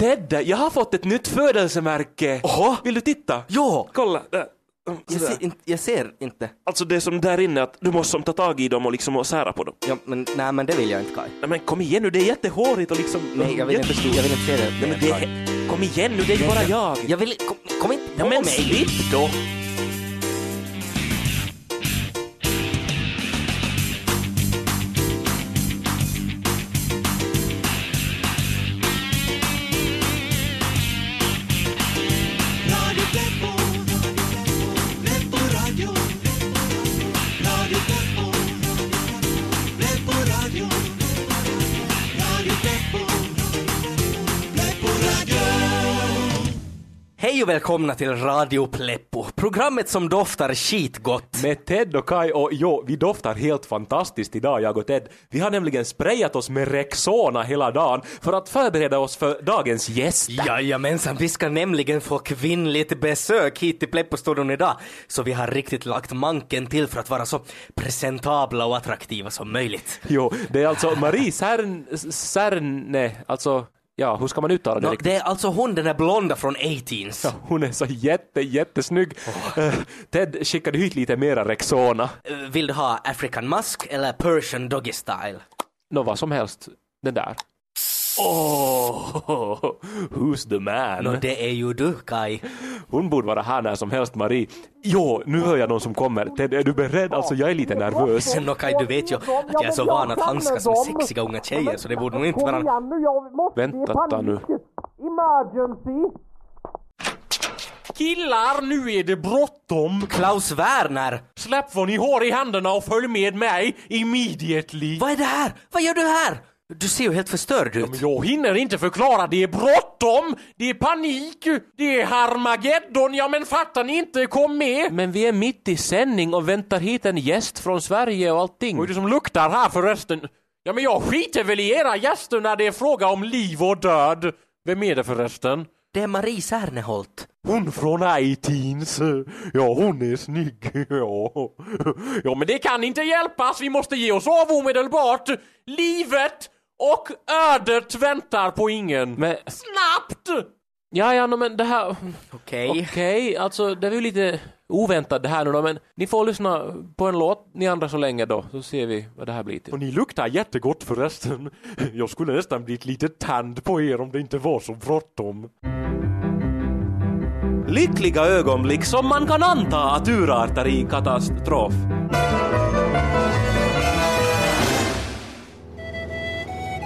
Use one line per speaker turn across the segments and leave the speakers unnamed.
Ted, jag har fått ett nytt födelsemärke.
Oho.
Vill du titta?
Ja!
Kolla, där.
Jag ser, inte, jag ser inte.
Alltså det som där inne, att du måste som ta tag i dem och liksom och sära på dem.
Ja, men, nej, men det vill jag inte Kaj.
Nej men kom igen nu, det är jättehårigt och liksom
Nej, jag vill, inte,
jättestort.
jag vill inte se det.
Nej, men det är, kom igen nu, det är ju bara jag.
Jag vill, kom, kom inte på
Ja, men
mig.
slipp då.
Hej och välkomna till Radio Pleppo, programmet som doftar skitgott.
Med Ted och Kai och jo, vi doftar helt fantastiskt idag jag och Ted. Vi har nämligen sprayat oss med Rexona hela dagen för att förbereda oss för dagens gäst.
Jajamensan, vi ska nämligen få kvinnligt besök hit till Pleppo-studion idag. Så vi har riktigt lagt manken till för att vara så presentabla och attraktiva som möjligt.
Jo, det är alltså Marie Särn, Särne, alltså, ja, hur ska man uttala det
Nå,
riktigt?
det är alltså hon den där blonda från 18s.
Ja, hon är så jätte, jättesnygg. Eh, Ted skickade hit lite mera Rexona.
Eh, Vill du ha African Musk eller Persian Doggy Style?
Nå, vad som helst. Den där. Oh, who's the man?
Nå, det är ju du, Kai.
Hon borde vara här när som helst, Marie. Jo, nu hör jag någon som kommer. Ted, är du beredd? Alltså, jag är lite nervös.
Nå, Kai, du vet ju att jag är så van att handskas med sexiga unga tjejer så det borde nog inte vara...
Vänta ta nu.
Killar, nu är det bråttom!
Klaus Werner!
Släpp vad ni har i händerna och följ med mig immediately!
Vad är det här? Vad gör du här? Du ser ju helt förstörd ut.
Men jag hinner inte förklara, det är bråttom! Det är panik! Det är Harmageddon, ja men fattar ni inte? Kom med!
Men vi är mitt i sändning och väntar hit en gäst från Sverige och allting.
Vad är det som luktar här förresten? Ja men jag skiter väl i era gäster när det är fråga om liv och död! Vem är det förresten?
Det är Marie Serneholt.
Hon från iTeens. Ja, hon är snygg. Ja. ja, men det kan inte hjälpas. Vi måste ge oss av omedelbart. Livet och ödet väntar på ingen.
Men,
Snabbt!
ja, ja, no, men det här...
Okej.
Okej, alltså det är ju lite oväntat det här nu då, men ni får lyssna på en låt, ni andra så länge då, så ser vi vad det här blir till.
Och ni luktar jättegott förresten. Jag skulle nästan blivit lite tänd på er om det inte var så bråttom.
Lyckliga ögonblick som man kan anta att urartar i katastrof.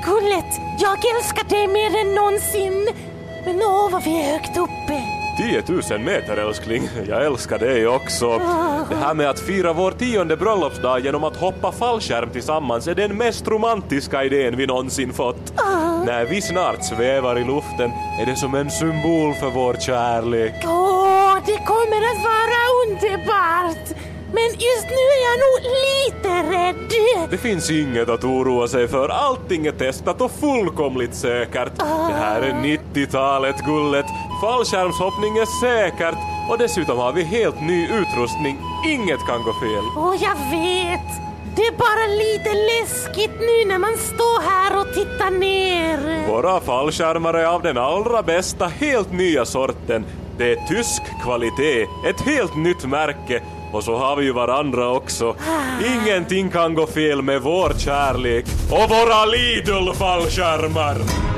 Gullet, jag älskar dig mer än någonsin. Men åh, vad vi är högt uppe.
10 000 meter älskling, jag älskar dig också. Det här med att fira vår tionde bröllopsdag genom att hoppa fallskärm tillsammans är den mest romantiska idén vi någonsin fått. När vi snart svävar i luften är det som en symbol för vår kärlek.
Åh, det kommer att vara underbart. Men just nu är jag nog lite rädd.
Det finns inget att oroa sig för, allting är testat och fullkomligt säkert. Det här är 90-talet gullet, fallskärmshoppning är säkert och dessutom har vi helt ny utrustning, inget kan gå fel.
Åh, jag vet. Det är bara lite läskigt nu när man står här och tittar ner.
Våra fallskärmar är av den allra bästa, helt nya sorten. Det är tysk kvalitet, ett helt nytt märke. Och så har vi ju varandra också. Ingenting kan gå fel med vår kärlek och våra Lidl-fallskärmar.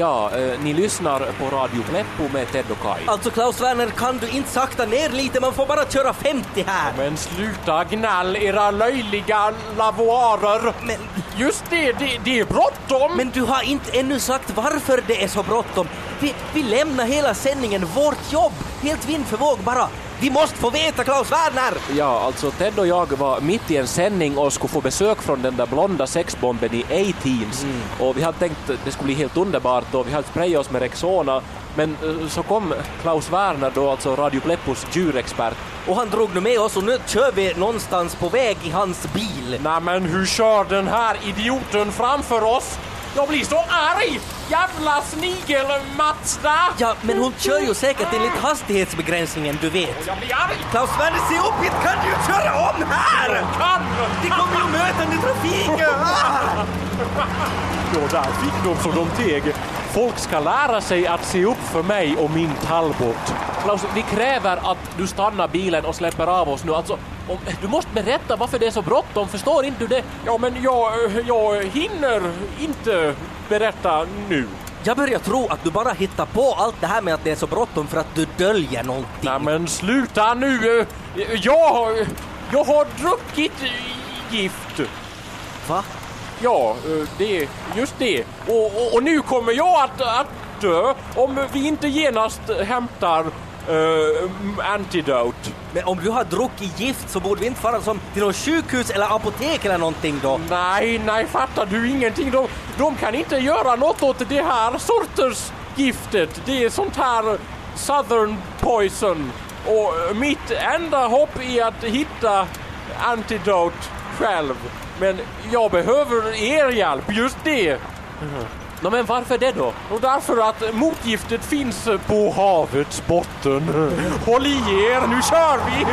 Ja, eh, ni lyssnar på Radio Pleppo med Ted och Kai.
Alltså Klaus Werner, kan du inte sakta ner lite? Man får bara köra 50 här.
Men sluta gnäll era löjliga lavoarer.
Men,
Just det, det, det är bråttom.
men du har inte ännu sagt varför det är så bråttom. Vi, vi lämnar hela sändningen, vårt jobb, helt vind för våg bara. Vi måste få veta Klaus Werner!
Ja, alltså Ted och jag var mitt i en sändning och skulle få besök från den där blonda sexbomben i A-Teens. Och vi hade tänkt att det skulle bli helt underbart och vi hade sprayat oss med Rexona
Men eh, så kom Klaus Werner då, alltså Radio Pleppos djurexpert.
Och han drog nu med oss och nu kör vi någonstans på väg i hans bil.
Nej men hur kör den här idioten framför oss? Jag blir så arg! Jävla snigel-Mazda!
Ja, men hon kör ju säkert enligt hastighetsbegränsningen, du vet.
Jag blir arg!
Klaus Werner, se upp hit! Kan du köra om här?
Kan!
Det kommer ju mötande trafik! Ah!
Ja, där fick de så de teg. Folk ska lära sig att se upp för mig och min Talbot. Klaus, vi kräver att du stannar bilen och släpper av oss nu. Alltså, om, du måste berätta varför det är så bråttom, förstår inte du det? Ja, men jag, jag hinner inte berätta nu.
Jag börjar tro att du bara hittar på allt det här med att det är så bråttom för att du döljer någonting.
Nej men sluta nu! Jag, har- jag har druckit gift.
Va?
Ja, eh, det, just det. Och, och, och nu kommer jag att, att dö om vi inte genast hämtar uh, antidote.
Men om du har druckit gift så borde vi inte fara som till något sjukhus eller apotek eller någonting då.
Nej, nej, fattar du ingenting? De, de kan inte göra något åt det här sorters giftet. Det är sånt här southern poison. Och mitt enda hopp är att hitta antidote själv. Men jag behöver er hjälp, just det. Nå, men varför det då? Och därför att motgiftet finns på havets botten. Håll i er, nu kör vi!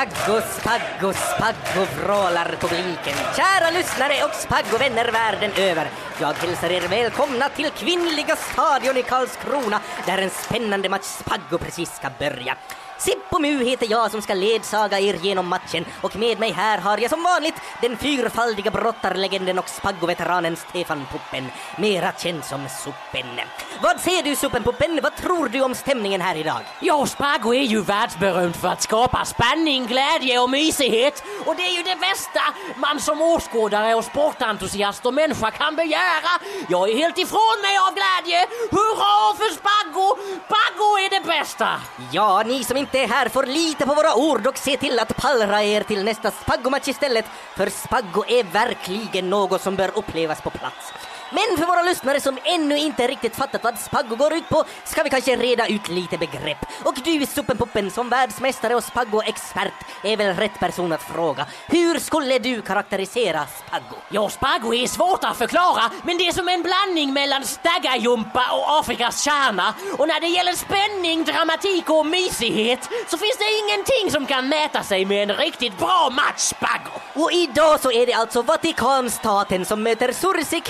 Spaggo, spaggo, spaggo vrålar publiken. Kära lyssnare och spaggovänner världen över. Jag hälsar er välkomna till Kvinnliga stadion i Karlskrona där en spännande match spaggo precis ska börja. Sippo Mu heter jag som ska ledsaga er genom matchen och med mig här har jag som vanligt den fyrfaldiga brottarlegenden och spaggoveteranen Stefan Puppen, mera känd som Suppen. Vad säger du Suppen-Puppen? Vad tror du om stämningen här idag?
Ja, Spaggo är ju världsberömt för att skapa spänning, glädje och mysighet. Och det är ju det bästa man som åskådare och sportentusiast och människa kan begära. Jag är helt ifrån mig av glädje. Hurra för Spaggo! Spaggo är det bästa!
Ja, ni som inte är här får lita på våra ord och se till att pallra er till nästa Spaggo-match istället, för Spaggo är verkligen något som bör upplevas på plats. Men för våra lyssnare som ännu inte riktigt fattat vad Spaggo går ut på ska vi kanske reda ut lite begrepp. Och du, Suppenpuppen, som världsmästare och Spaggo-expert är väl rätt person att fråga. Hur skulle du karaktärisera Spaggo?
Ja, Spaggo är svårt att förklara, men det är som en blandning mellan staggarjumpa och Afrikas kärna. Och när det gäller spänning, dramatik och mysighet så finns det ingenting som kan mäta sig med en riktigt bra match, Spaggo.
Och idag så är det alltså Vatikanstaten som möter Sursik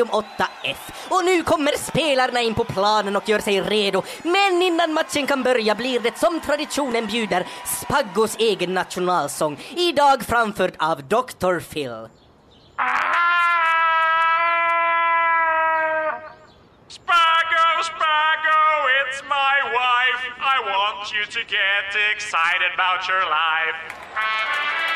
Stadium 8F. Och nu kommer spelarna in på planen och gör sig redo. Men innan matchen kan börja blir det som traditionen bjuder Spaggos egen nationalsång. Idag framförd av Dr. Phil.
Spago, Spago, it's my wife. I want you to get excited about your life.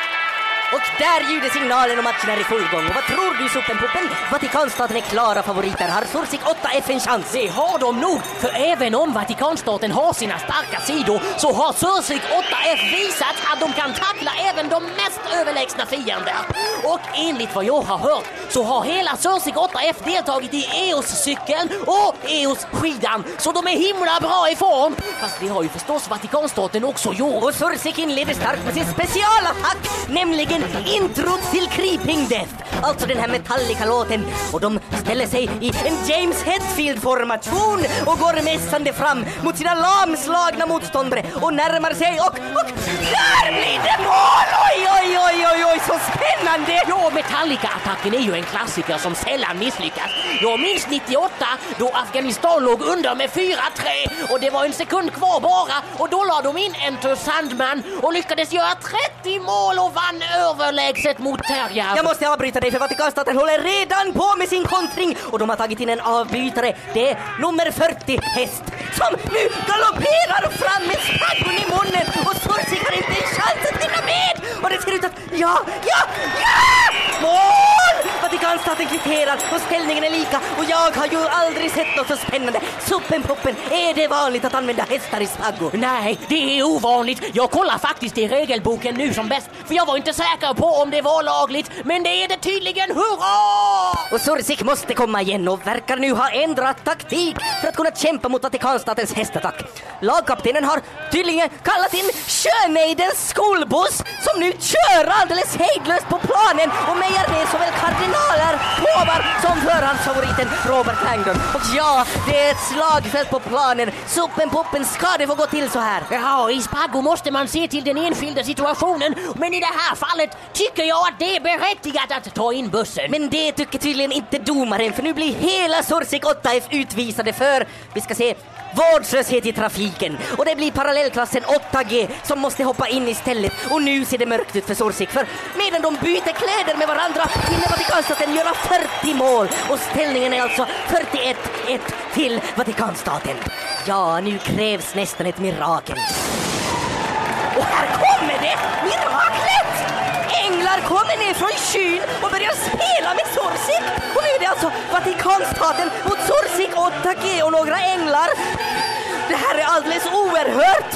Och där ljuder signalen om matchen är i full gång. Och vad tror du Suppenpuppen? Vatikanstaten är klara favoriter. Har Sursik 8F en chans?
Det har de nog, för även om Vatikanstaten har sina starka sidor så har Sursik 8F visat att de kan tackla även de mest överlägsna fiender. Och enligt vad jag har hört så har hela Sursik 8F deltagit i EOS-cykeln och EOS-skidan, så de är himla bra i form. Fast det har ju förstås Vatikanstaten också gjort.
Och Sursik inleder starkt med sin specialattack, nämligen introt till Creeping Death, alltså den här Metallica-låten. Och de ställer sig i en James Hetfield-formation och går mässande fram mot sina lamslagna motståndare och närmar sig och, och där blir det mål! Oj, oj, oj, oj, oj, så spännande!
Ja, Metallica-attacken är ju en klassiker som sällan misslyckas. Jag minns 98 då Afghanistan låg under med 4-3 och det var en sekund kvar bara och då la de in Enter Sandman och lyckades göra 30 mål och vann överlägset mot Terjab.
Jag måste avbryta dig för Vatikanstaten håller redan på med sin kontring och de har tagit in en avbytare. Det är nummer 40 häst som nu galopperar fram med spaggon i munnen och Sursik har inte en chans att hinna med! Och det ser ut att, ja, ja, ja! Mål! Vatikanstaten kvitterar och ställningen är lika och jag har ju aldrig sett något så spännande. Suppen puppen, är det vanligt att använda hästar i spaggo?
Nej, det är ovanligt. Jag kollar faktiskt i regelboken nu som bäst, för jag var inte säker på om det var lagligt, men det är det tydligen. Hurra!
Och Sursik måste komma igen och verkar nu ha ändrat taktik för att kunna kämpa mot Vatikanstatens hästattack. Lagkaptenen har tydligen kallat in Sjömaidens skolbuss som nu kör alldeles hejdlöst på planen och mejar ner såväl kardinaler, påvar som förhandsfavoriten Robert Langdon. Och ja, det är ett slagfält på planen. Suppen puppen, ska det få gå till så här?
Ja, i Spaggo måste man se till den enskilda situationen, men i det här fallet tycker jag att det är berättigat att ta in bussen.
Men det tycker tydligen inte domaren för nu blir hela Sorsik 8F utvisade för, vi ska se, vårdslöshet i trafiken. Och det blir parallellklassen 8G som måste hoppa in istället. Och nu ser det mörkt ut för Sorsik för medan de byter kläder med varandra hinner Vatikanstaten göra 40 mål. Och ställningen är alltså 41-1 till Vatikanstaten. Ja, nu krävs nästan ett mirakel. Och här kommer det! Miraklet! Änglar kommer ner från skyn och börjar spela med Sorsik. Och nu är det alltså Vatikanstaten mot Sorsik 8G och några änglar. Det här är alldeles oerhört!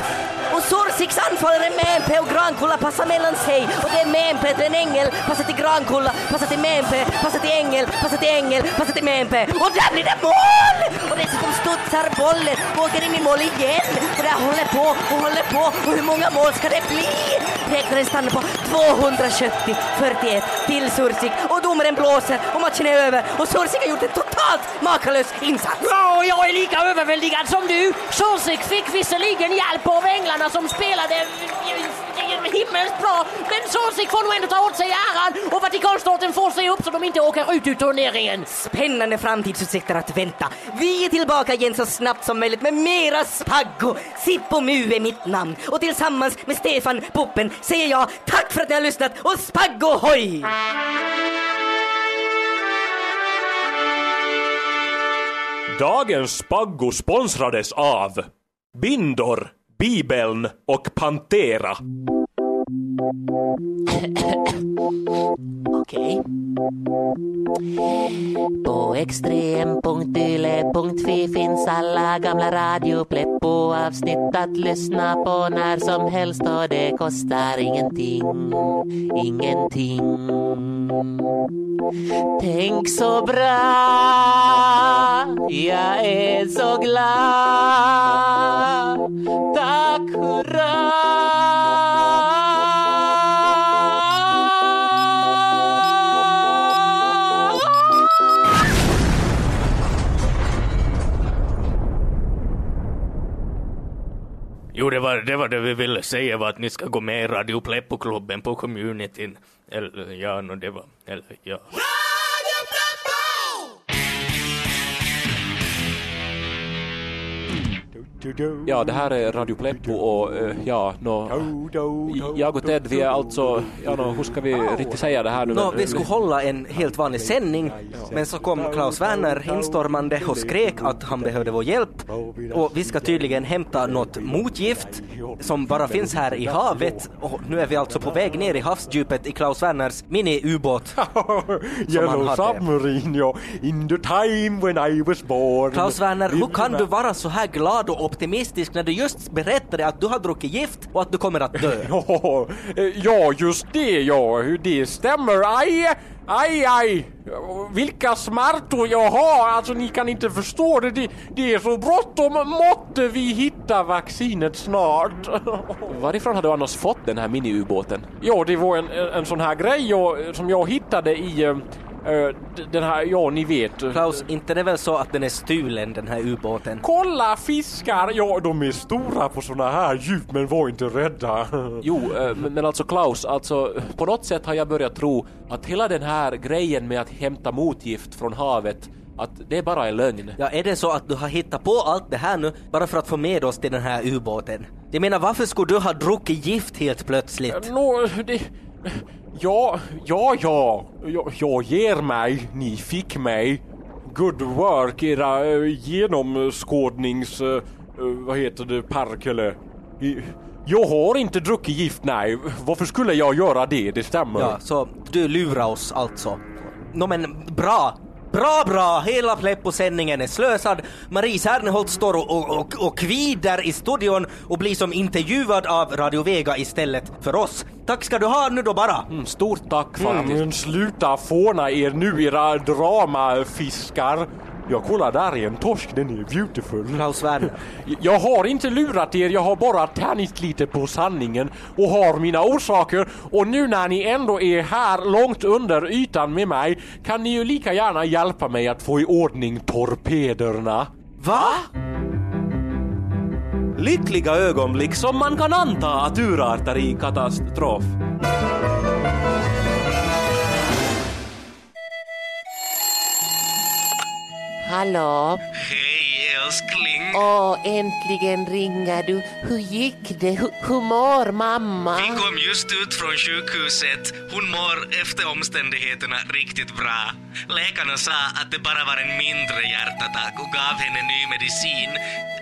Och Sorsiks anfallare Mempe och Grankulla passar mellan sig och det är Mempe en ängel, passar till Grankulla, passar till Mempe, passar till Engel, passar till Engel, passar till Mempe och där blir det mål! Och dessutom studsar bollen och åker in i mål igen och det håller på och håller på och hur många mål ska det bli? Räknaren stannar på 270 41 till Sursik och domaren blåser och matchen är över och Sursik har gjort en totalt makalös insats.
Ja, jag är lika överväldigad som du. Sursik fick visserligen hjälp av änglarna som spelade himmelskt bra, men Sorsik får nog ändå ta åt sig äran och Vatikanstaten får se upp så de inte åker ut ur turneringen.
Spännande framtidsutsikter att vänta. Vi är tillbaka igen så snabbt som möjligt med mera Spaggo. Sippo Mu är mitt namn och tillsammans med Stefan Puppen säger jag tack för att ni har lyssnat och Spaggo hoj!
Dagens Spaggo sponsrades av Bindor, Bibeln och Pantera.
Okej. På extrem.yle.fi finns alla gamla radiopleppo-avsnitt att lyssna på när som helst och det kostar ingenting. Ingenting. Tänk så bra, jag är så glad. Tack hurra!
Det var, det vi ville säga var att ni ska gå med i Radio Pleppo-klubben på communityn. Eller ja, no, det var, eller ja.
Ja, det här är Radio Pleppo och eh, ja, nå, jag och Ted, vi är alltså, ja, nå, hur ska vi riktigt säga det här nu? Men-
vi skulle hålla en helt vanlig sändning, men så kom Klaus Werner instormande och skrek att han behövde vår hjälp. Och vi ska tydligen hämta något motgift som bara finns här i havet. Och nu är vi alltså på väg ner i havsdjupet i Klaus Werners mini-ubåt.
Yellow submarine, ja. In the time when I was born.
Klaus Werner, hur kan du vara så här glad och optimistisk när du just berättade att du har druckit gift och att du kommer att dö?
Ja, just det ja, hur det stämmer. Aj, aj, aj. Vilka smärtor jag har, alltså ni kan inte förstå det. Det, det är så bråttom. Måtte vi hitta vaccinet snart.
Varifrån har du annars fått den här mini-ubåten?
Ja, det var en, en sån här grej jag, som jag hittade i eh, den här, ja ni vet.
Klaus, inte det är väl så att den är stulen den här ubåten?
Kolla fiskar! Ja, de är stora på såna här djup, men var inte rädda.
Jo, eh, men, alltså Klaus, alltså på något sätt har jag börjat tro att hela den här grejen med att hämta motgift från havet, att det är bara en lögn.
Ja, är det så att du har hittat på allt det här nu bara för att få med oss till den här ubåten? Jag menar, varför skulle du ha druckit gift helt plötsligt?
Nå, det... Ja, ja, ja. Jag, jag ger mig. Ni fick mig. Good work, era uh, genomskådnings... Uh, vad heter det? Parkele. I- Jag har inte druckit gift, nej. Varför skulle jag göra det? Det stämmer.
Ja, så du lurar oss alltså.
Nå men bra. Bra, bra! Hela Pleppo-sändningen är slösad. Marie Serneholt står och, och, och, och kvider i studion och blir som intervjuad av Radio Vega istället för oss. Tack ska du ha nu då bara.
Mm, stort tack
Mm.
faktiskt. Men sluta fåna er nu era dramafiskar. Jag kollar där är en torsk, den är beautiful.
Klaus Werner.
Jag har inte lurat er, jag har bara tänjt lite på sanningen och har mina orsaker. Och nu när ni ändå är här långt under ytan med mig kan ni ju lika gärna hjälpa mig att få i ordning torpederna.
Va?
Lyckliga ögonblick som man kan anta att urartar i katastrof.
Hallå?
Hej älskling!
Åh, äntligen ringer du. Hur gick det? Hur, hur mår mamma?
Vi kom just ut från sjukhuset. Hon mår efter omständigheterna riktigt bra. Läkarna sa att det bara var en mindre hjärtattack och gav henne ny medicin.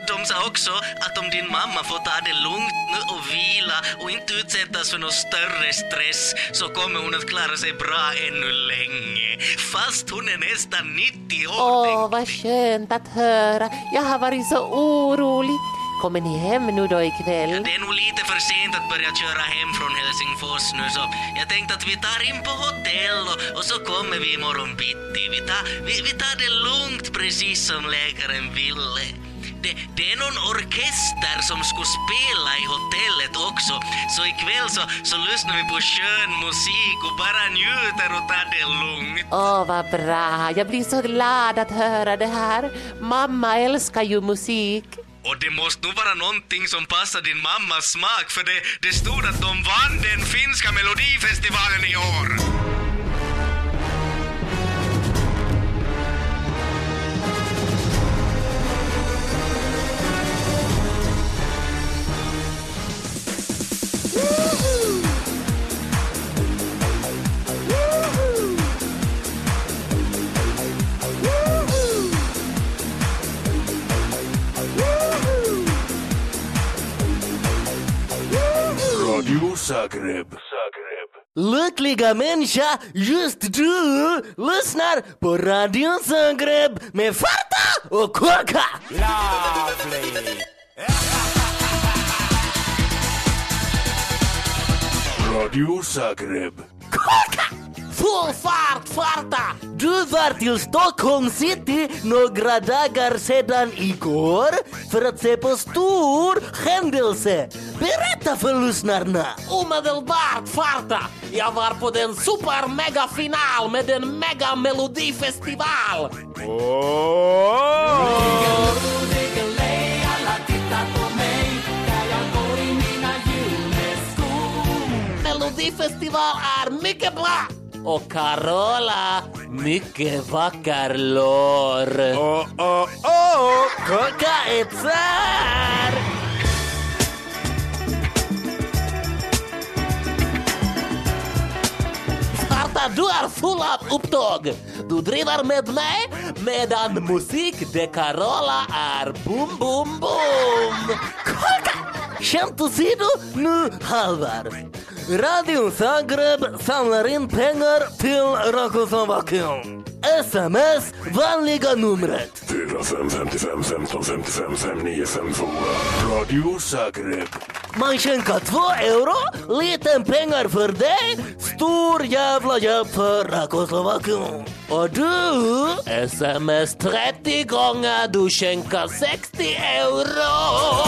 De sa också att om din mamma får ta det lugnt nu och vila och inte utsättas för någon större stress så kommer hon att klara sig bra ännu länge. Fast hon är nästan 90 år.
Åh, vad skönt att höra. Jag har varit så orolig. Kommer ni hem nu då ikväll?
Det är nog lite för sent att börja köra hem från Helsingfors nu så jag tänkte att vi tar in på hotell och, och så kommer vi imorgon bitti. Vi tar, vi, vi tar det lugnt precis som läkaren ville. Det, det är någon orkester som skulle spela i hotellet också så ikväll så, så lyssnar vi på skön musik och bara njuter och tar det lugnt.
Åh, vad bra. Jag blir så glad att höra det här. Mamma älskar ju musik.
Och det måste nog vara någonting som passar din mammas smak för det, det stod att de vann den finska melodifestivalen i år.
Radio Zagreb.
Lyckliga människa, just du lyssnar på Radio Zagreb med Farta och Korka!
Radio Zagreb.
Full fart, farta! Du var till Stockholm city några dagar sedan igår för att se på stor händelse. Berätta för lyssnarna!
Omedelbart farta! Jag var på den super mega final med den mega melodifestival! Melodifestival är mycket bra! Och Carola, mycket vacker lår.
Oh, oh, oh! Korka är tsar!
Farta, du är full av upptåg! Du driver med mig medan musik de Carola är boom, boom, boom!
Skämt åsido, nu halvar. Radio Zagreb samlar in pengar till Rakoslovakion. Sms, vanliga numret.
4555 15 55 5952. Radio Zagreb.
Man skänker två euro, liten pengar för dig, stor jävla hjälp för Rakoslovakion. Och du,
Sms 30 gånger, du skänker 60 euro!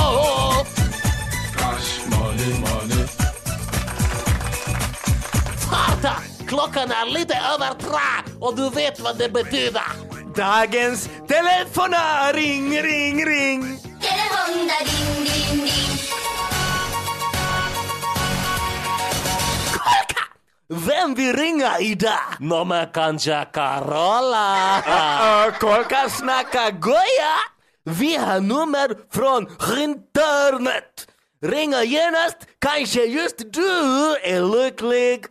Klockan är lite över tre och du vet vad det betyder.
dagens telefona, ring, ring, ring. Korka! Vem vill ringa idag?
Nå men kanske Carola?
Uh, Korka snackar goja! Vi har nummer från internet. Ringa genast, kanske just du är lycklig.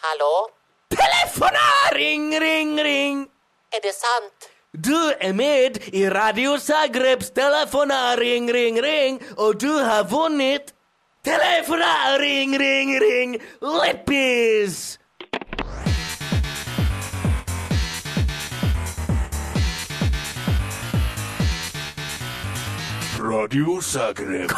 Hallå?
Telefona! Ring, ring, ring!
Är det sant?
Du är med i Radio Zagrebs telefona, ring, ring, ring och du har vunnit Telefona, ring, ring, ring, läppis!
Radio Zagreb.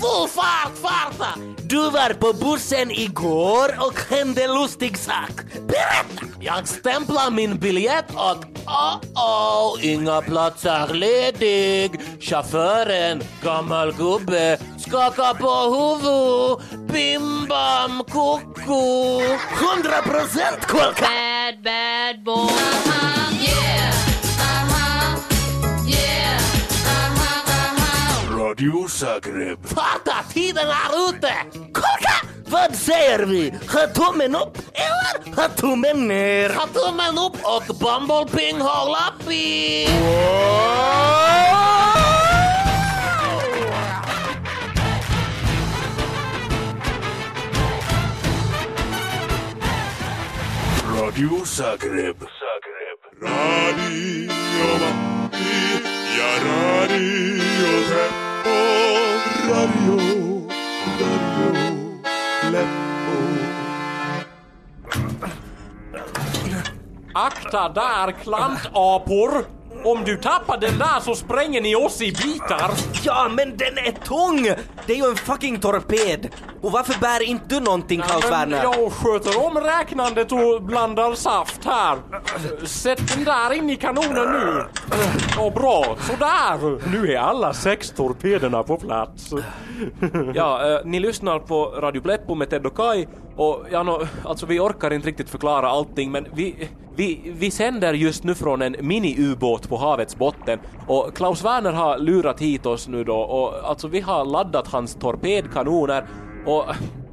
Full fart, farta! Du var på bussen igår och hände lustig sak. Berätta! Jag stämplade min biljett och oh oh, inga platser ledig. Chauffören, gammal gubbe, skakar på huvudet. Bim bam koko. 100 procent kolka!
Bad, bad boy. Yeah. Uh-huh.
Radio Zagreb.
Farta, tiden är ute! Kolka! Vad säger vi? Ha tummen upp eller ha tummen ner? Ha tummen upp och Bumblebee håll uppi!
Radio Zagreb. Zagreb. Radio Matti ja Radio Radio, Radio Leppo.
Akta där, klantapor! Om du tappar den där så spränger ni oss i bitar.
Ja, men den är tung! Det är ju en fucking torped! Och varför bär inte du någonting, Klaus Werner?
jag sköter om räknandet och blandar saft här. Sätt den där in i kanonen nu. Ja, bra. Sådär. Nu är alla sex torpederna på plats.
Ja, eh, ni lyssnar på Radio Pleppo med Ted och Kai och ja, no, alltså vi orkar inte riktigt förklara allting men vi, vi, vi sänder just nu från en mini-ubåt på havets botten och Klaus Werner har lurat hit oss nu då och alltså vi har laddat hans torpedkanoner och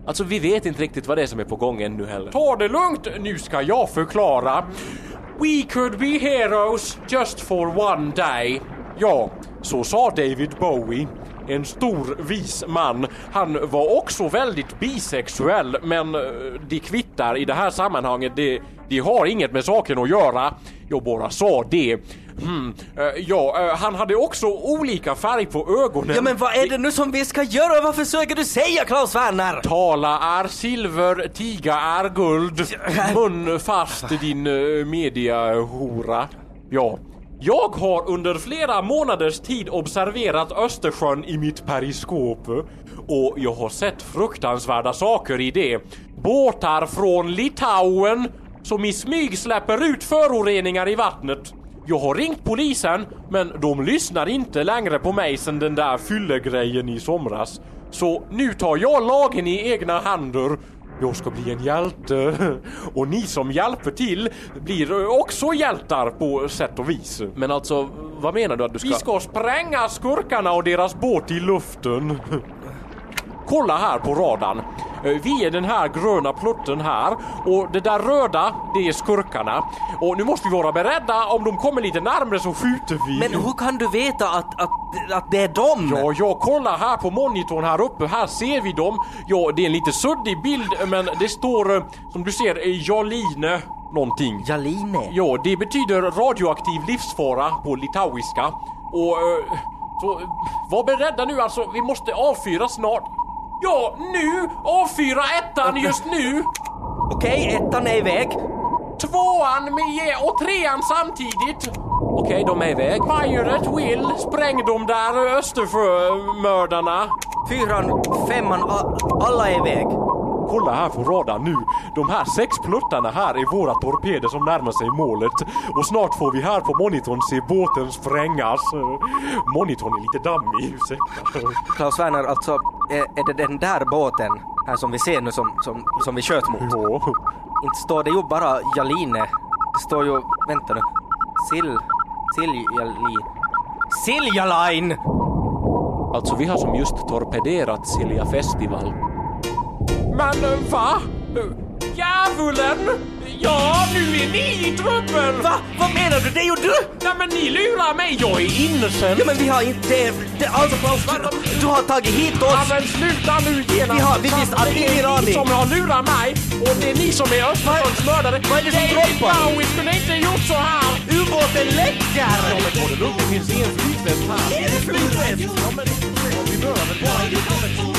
alltså vi vet inte riktigt vad det är som är på gång ännu heller.
Ta det lugnt, nu ska jag förklara. We could be heroes just for one day. Ja, så sa David Bowie. En stor vis man. Han var också väldigt bisexuell men eh, det kvittar i det här sammanhanget. Det, de har inget med saken att göra. Jag bara sa det. Mm. eh, ja, eh, han hade också olika färg på ögonen.
Ja, men vad är det nu som vi ska göra? Vad försöker du säga, Klaus Werner?
Tala är silver, tiga är guld. Mun fast din uh, mediahora. Ja. Jag har under flera månaders tid observerat Östersjön i mitt periskop och jag har sett fruktansvärda saker i det. Båtar från Litauen som i smyg släpper ut föroreningar i vattnet. Jag har ringt polisen, men de lyssnar inte längre på mig sen den där fyllegrejen i somras. Så nu tar jag lagen i egna händer. Jag ska bli en hjälte. Och ni som hjälper till blir också hjältar på sätt och vis.
Men alltså, vad menar du att du ska...
Vi ska spränga skurkarna och deras båt i luften. Kolla här på radarn. Eh, Vi är den här gröna plutten här och det där röda, det är skurkarna. Och nu måste vi vara beredda, om de kommer lite närmre så skjuter vi.
Men hur kan du veta att, att, att det är dem?
Ja, jag kollar här på monitorn här uppe, här ser vi dem. Ja, det är en lite suddig bild men det står eh, som du ser eh, Jaline någonting.
Jaline?
Ja, det betyder radioaktiv livsfara på litauiska. Och så var beredda nu alltså, vi måste avfyra snart. Ja, nu! Avfyra ettan just nu!
Okej, ettan är iväg.
Tvåan med och trean samtidigt.
Okej, de är iväg.
Pirate Will, spräng de där Östersjömördarna.
Fyran, femman, alla är iväg.
Kolla här på radarn nu. De här sex pluttarna här är våra torpeder som närmar sig målet. Och snart får vi här på monitorn se båten sprängas. Monitorn är lite dammig, ursäkta.
Klaus Werner, alltså, är, det den där båten här som vi ser nu som, som, som vi sköt mot?
Ja.
Inte står det ju bara Jaline. Det står ju, vänta nu, Sill, Siljali, Siljaline!
Alltså vi har som just torpederat Silja Festival.
Men va? Eh, Djävulen! Ja, nu är ni i trubbel!
Va? Vad menar du? Det är ju du!
Nej men ni lurar mig, jag är innocent!
Ja men vi har inte... Det, det, alltså Klaus, du, du har tagit hit
Ja
oss!
men sluta nu genast!
Vi har- vi visste att vi är
Det är ni som har lurat mig och det är ni som är Östersjöns mördare.
vad är det som
David
droppar?
Bowie skulle inte gjort så här!
Ubåten läcker!
Ja men ta det lugnt, det finns ingen flytväst här.
Är det flytväst?
Ja men vi behöver bara...